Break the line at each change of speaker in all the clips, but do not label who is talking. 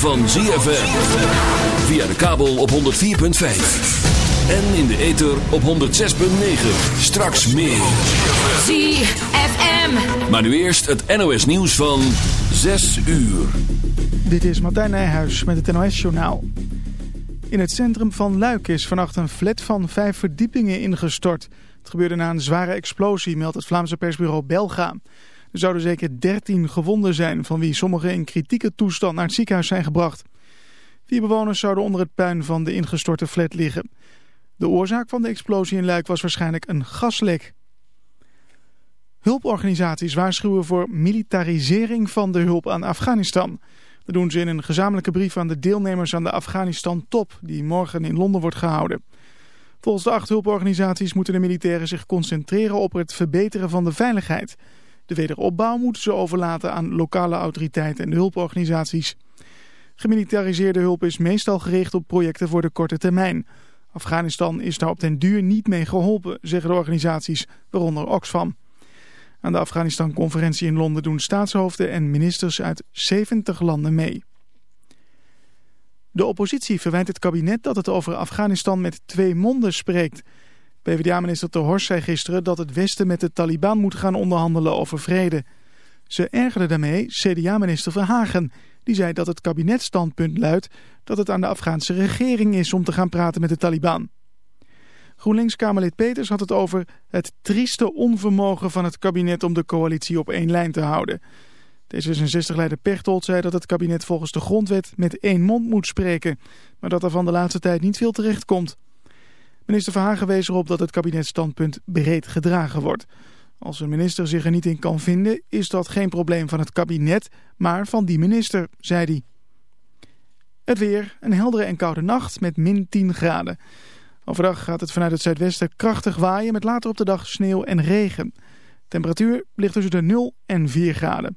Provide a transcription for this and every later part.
Van ZFM. Via de kabel op 104.5. En in de ether op 106.9. Straks meer.
ZFM.
Maar nu eerst het NOS nieuws van 6 uur.
Dit is Martijn Nijhuis met het NOS-journaal. In het centrum van Luik is vannacht een flat van vijf verdiepingen ingestort. Het gebeurde na een zware explosie, meldt het Vlaamse persbureau Belga. Er zouden zeker 13 gewonden zijn, van wie sommigen in kritieke toestand naar het ziekenhuis zijn gebracht. Vier bewoners zouden onder het puin van de ingestorte flat liggen. De oorzaak van de explosie in Luik was waarschijnlijk een gaslek. Hulporganisaties waarschuwen voor militarisering van de hulp aan Afghanistan. Dat doen ze in een gezamenlijke brief aan de deelnemers aan de Afghanistan-top, die morgen in Londen wordt gehouden. Volgens de acht hulporganisaties moeten de militairen zich concentreren op het verbeteren van de veiligheid. De wederopbouw moeten ze overlaten aan lokale autoriteiten en hulporganisaties. Gemilitariseerde hulp is meestal gericht op projecten voor de korte termijn. Afghanistan is daar op den duur niet mee geholpen, zeggen de organisaties, waaronder Oxfam. Aan de Afghanistan-conferentie in Londen doen staatshoofden en ministers uit 70 landen mee. De oppositie verwijt het kabinet dat het over Afghanistan met twee monden spreekt. PvdA-minister Ter Horst zei gisteren dat het Westen met de Taliban moet gaan onderhandelen over vrede. Ze ergerde daarmee CDA-minister Verhagen. Die zei dat het kabinetstandpunt luidt dat het aan de Afghaanse regering is om te gaan praten met de Taliban. GroenLinks-Kamerlid Peters had het over het trieste onvermogen van het kabinet om de coalitie op één lijn te houden. D66-leider Pechtold zei dat het kabinet volgens de grondwet met één mond moet spreken, maar dat er van de laatste tijd niet veel terecht komt. Minister Verhagen wees erop dat het kabinetstandpunt breed gedragen wordt. Als een minister zich er niet in kan vinden, is dat geen probleem van het kabinet, maar van die minister, zei hij. Het weer, een heldere en koude nacht met min 10 graden. Overdag gaat het vanuit het zuidwesten krachtig waaien met later op de dag sneeuw en regen. Temperatuur ligt tussen de 0 en 4 graden.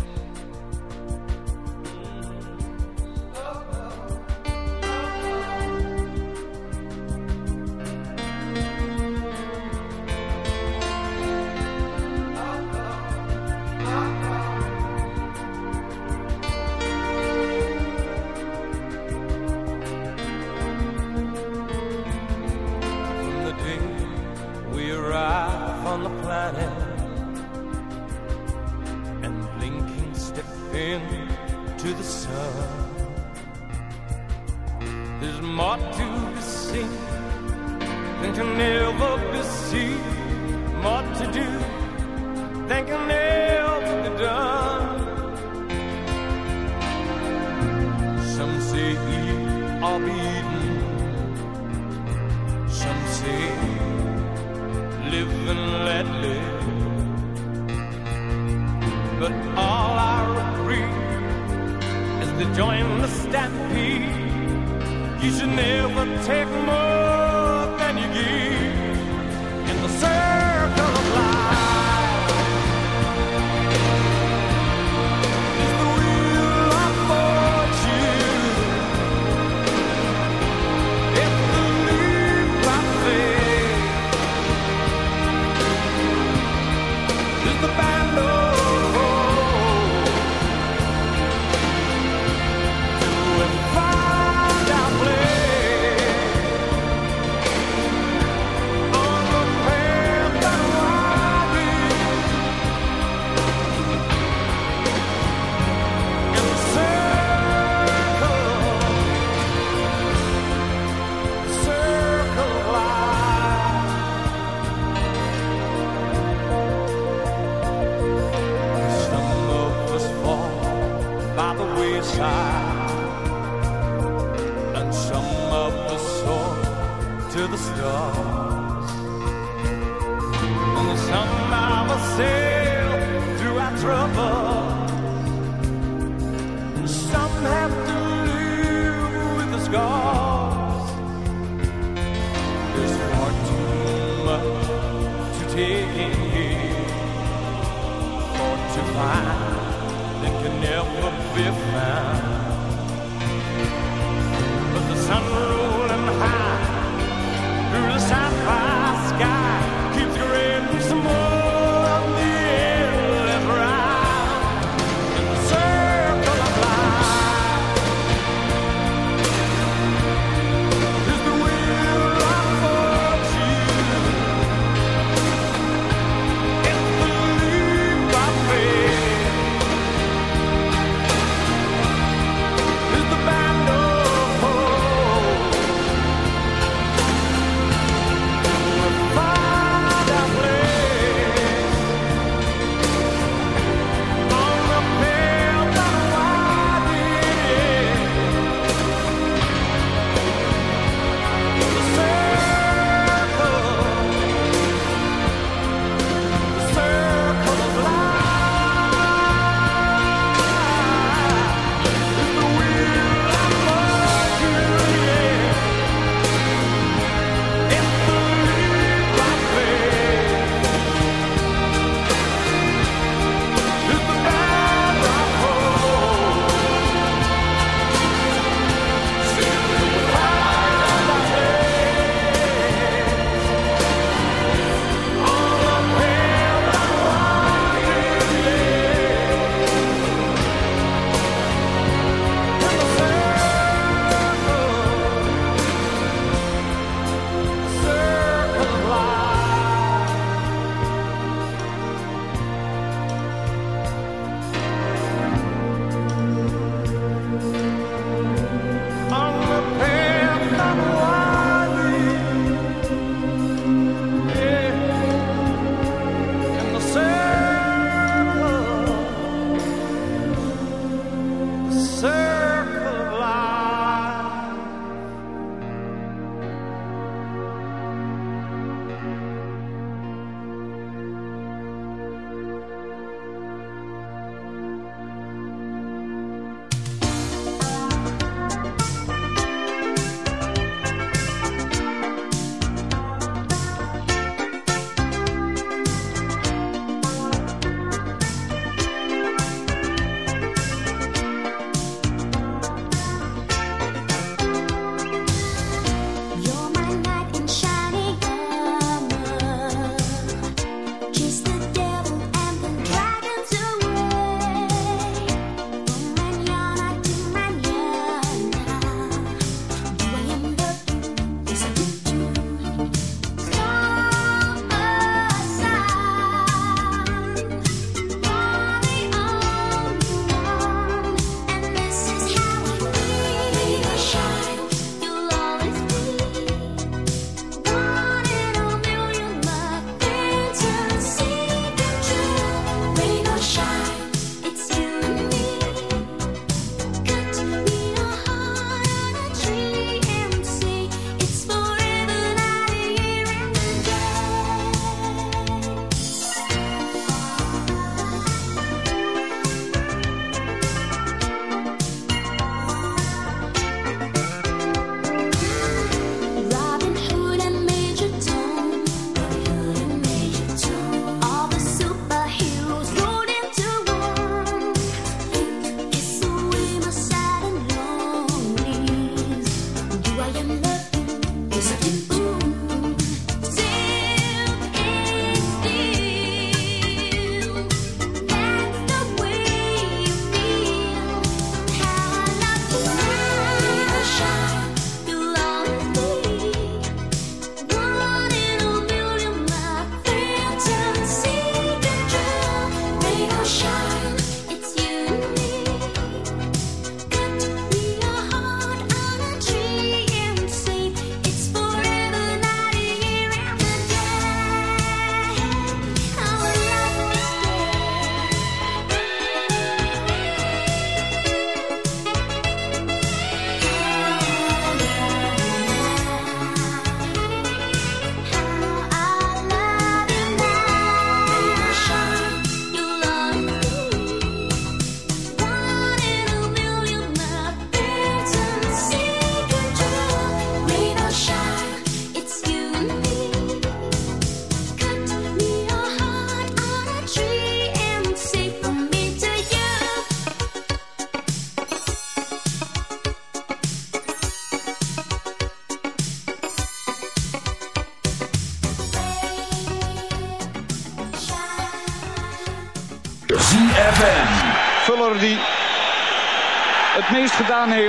Planet scars. There's far too much to take in here or to find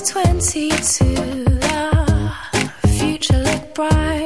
was 22, our future looked bright.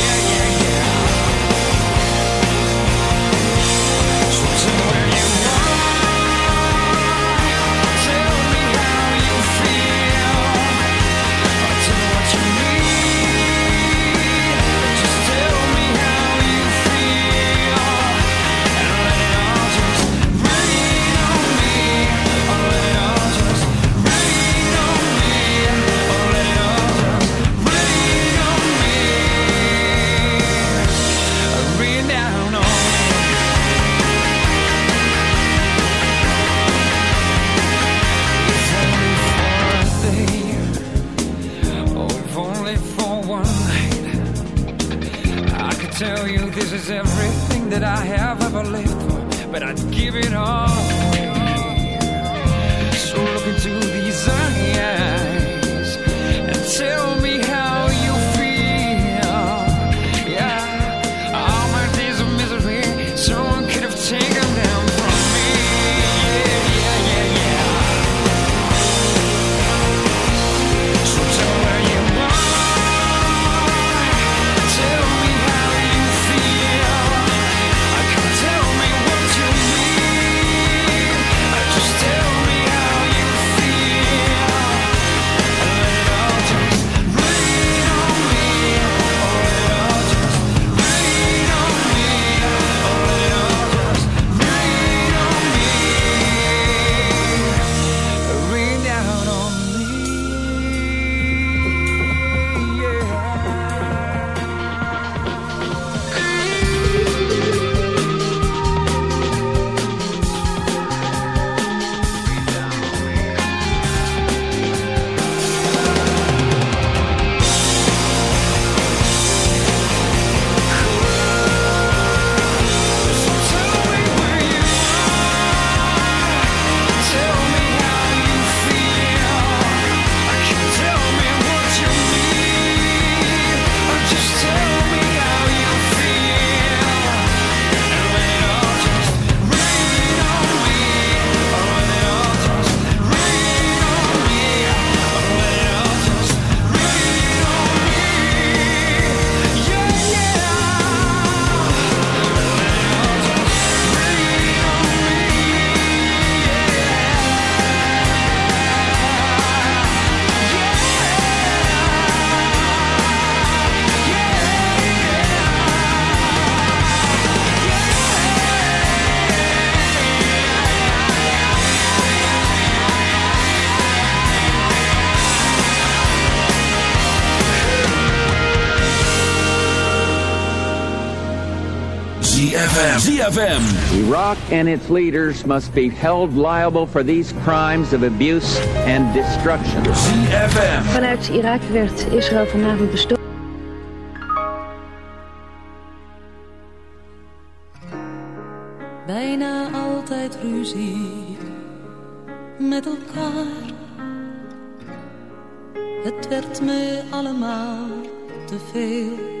Is everything that I have ever lived for, but I'd give it all
ZFM.
Iraq and its leaders must be held liable for these crimes of abuse and destruction.
ZFM.
Vanuit Irak werd Israël vanavond bestoken.
bijna altijd ruzie met elkaar. Het werd me allemaal te veel.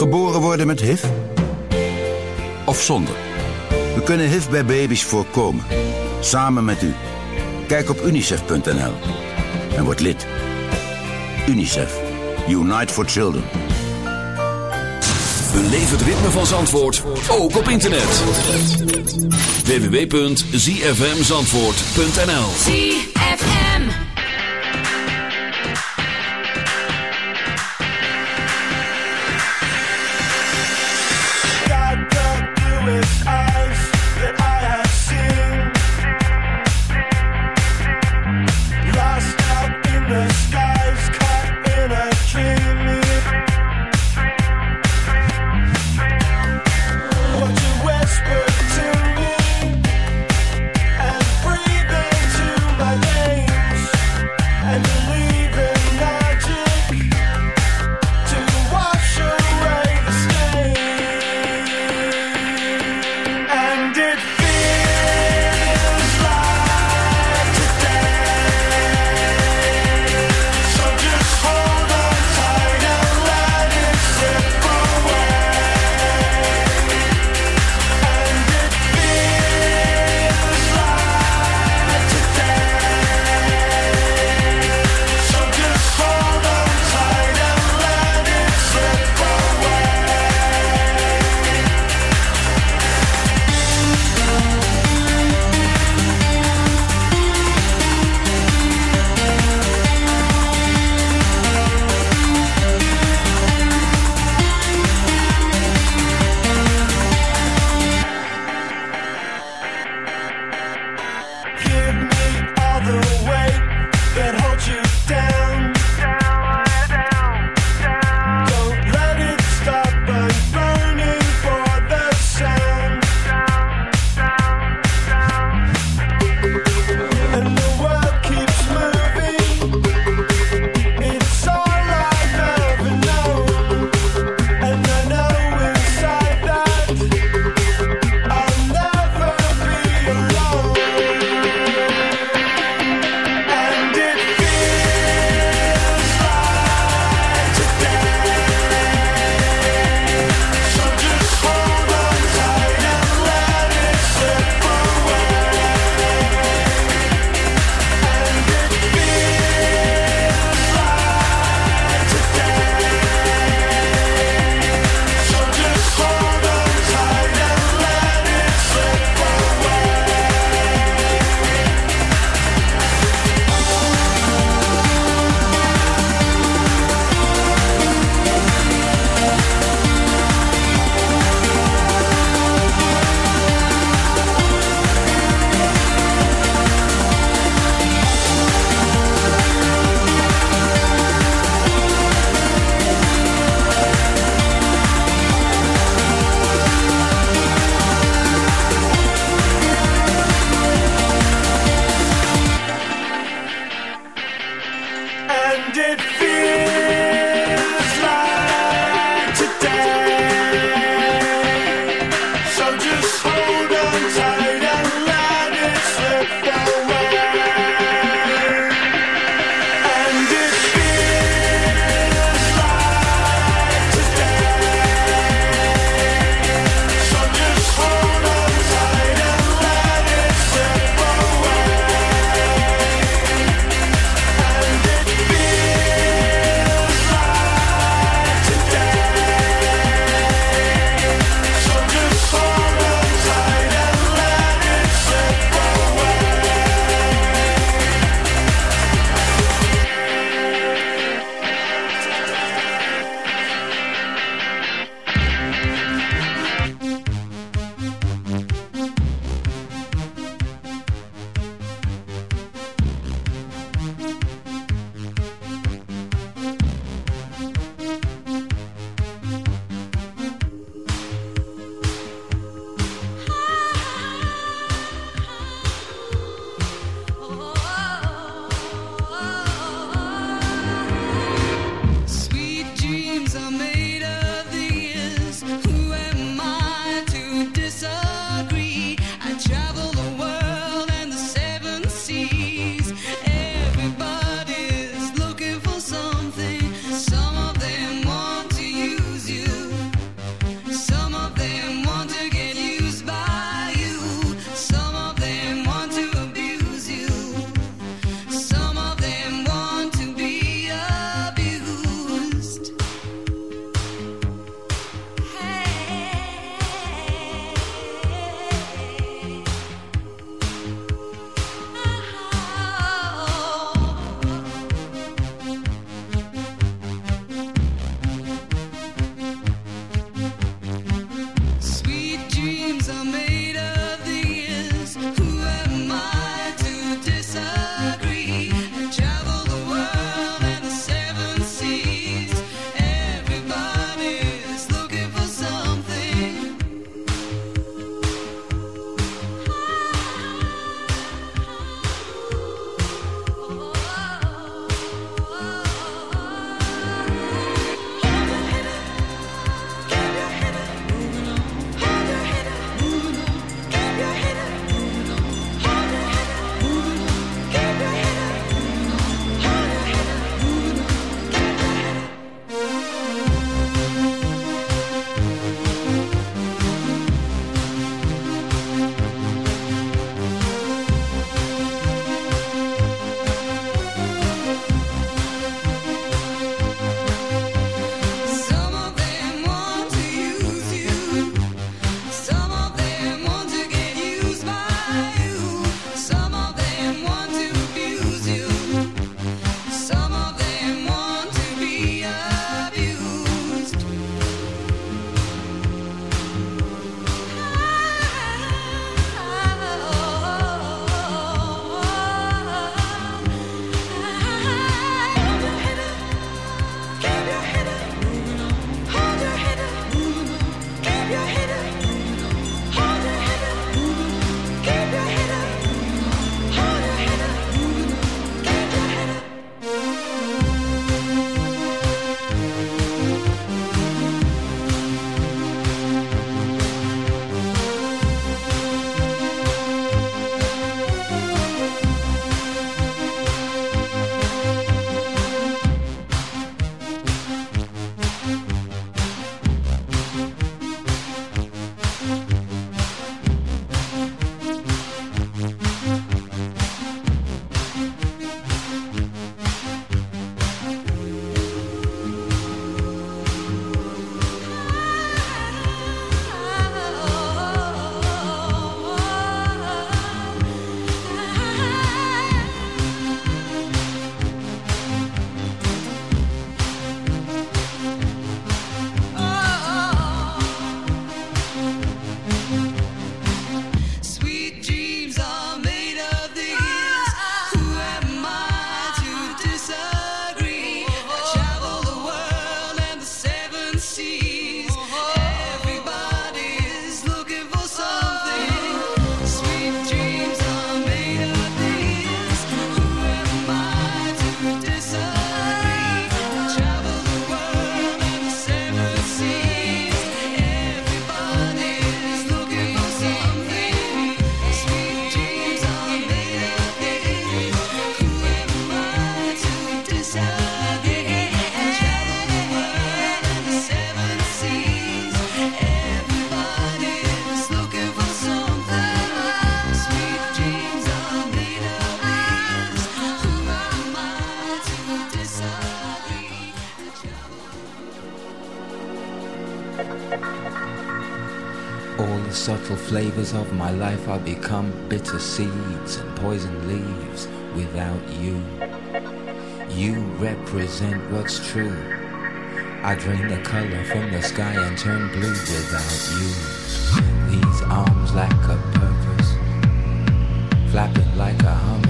Geboren worden met HIV? Of zonder? We kunnen HIV bij baby's voorkomen. Samen met u. Kijk op unicef.nl en word lid. UNICEF. Unite for Children.
Beleef het ritme van Zandvoort, ook op internet. www.zfmzandvoort.nl
of my life I become bitter seeds and poison leaves without you. You represent what's true. I drain the color from the sky and turn blue without you. These arms lack a purpose, flapping like a
hummer.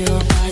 your body.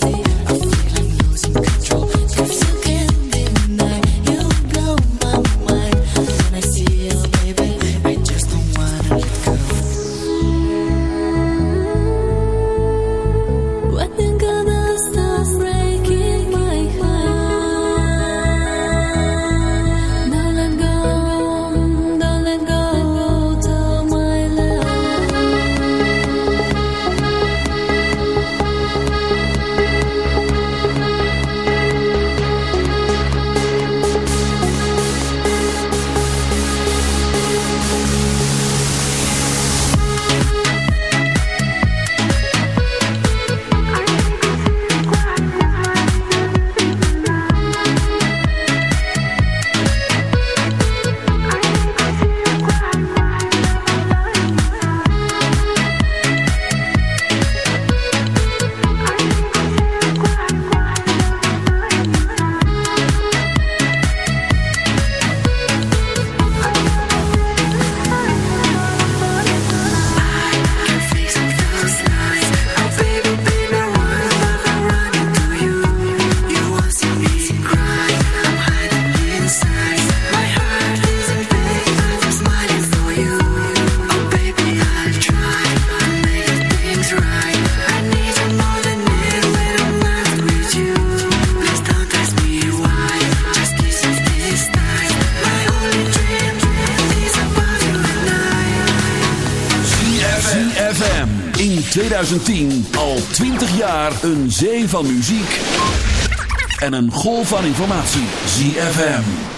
Een zee van muziek en een golf van informatie. ZFM.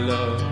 Love.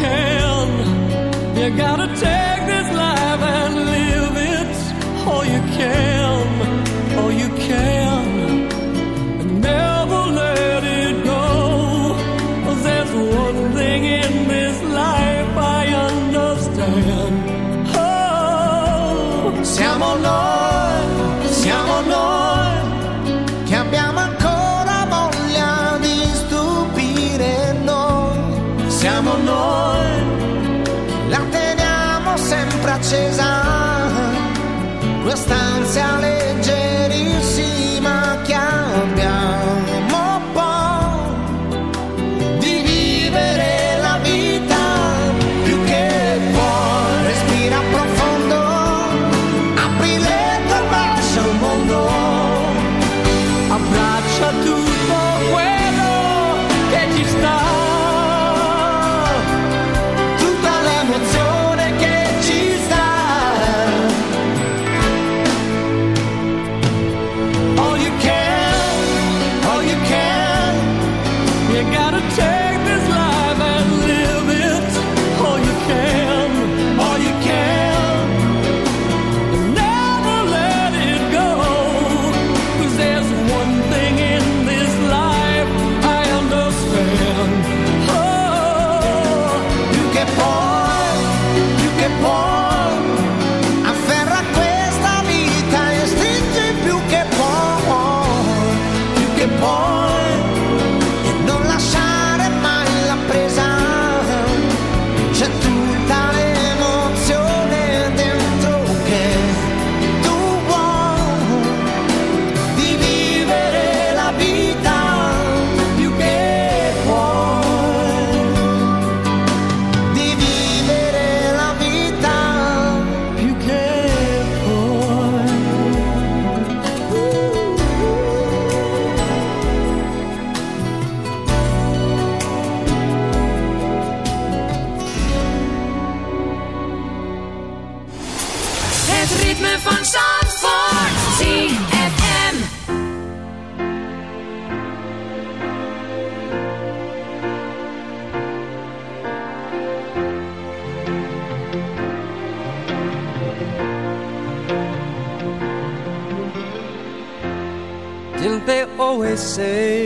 can, You gotta take this life and live it all you can,
sempre accesa, quest'ansia leggerissima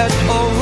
at all